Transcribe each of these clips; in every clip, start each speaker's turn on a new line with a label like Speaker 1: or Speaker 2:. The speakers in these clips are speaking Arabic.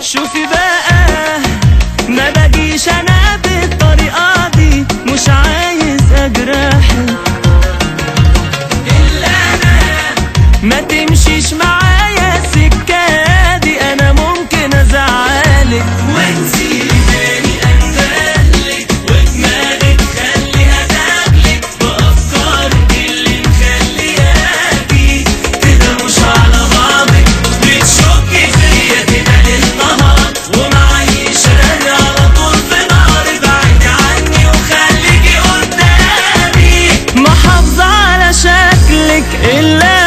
Speaker 1: شوفي بقى ما بجيش أنا بالطريقة دي مش عايز اجرحك إلا أنا ما تمشيش معايا إلا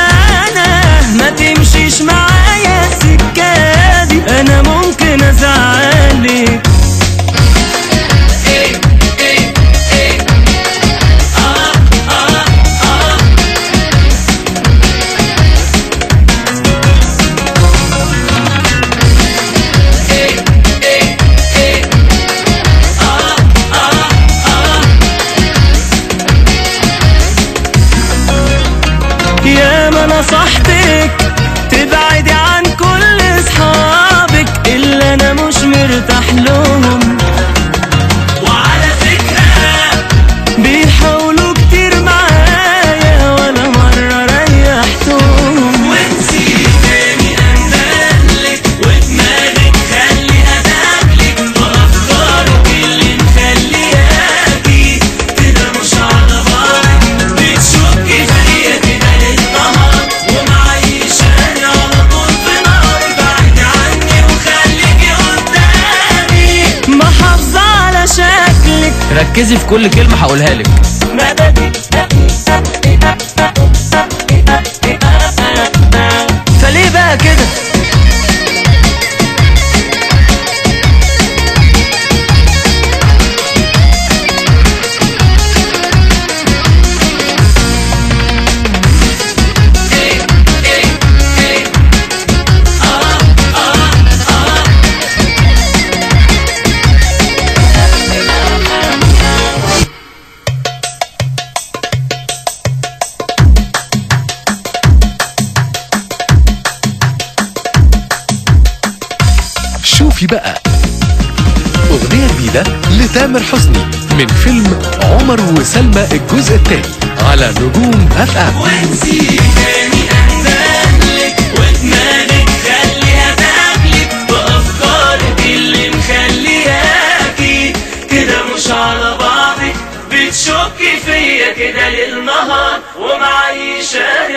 Speaker 2: ركزي في كل كلمة هقولها لك.
Speaker 1: مبادئ
Speaker 3: كيفك بقى. أغنية جديدة لتامر حسني من فيلم عمر وسلمى الجزء الثاني على نجوم اف ام
Speaker 1: وانسي تاني أحزانك وادمانك خليها تقابلك بأفكارك اللي مخلياكي كده مش على بعضك فيا كده للنهار ومعيشاني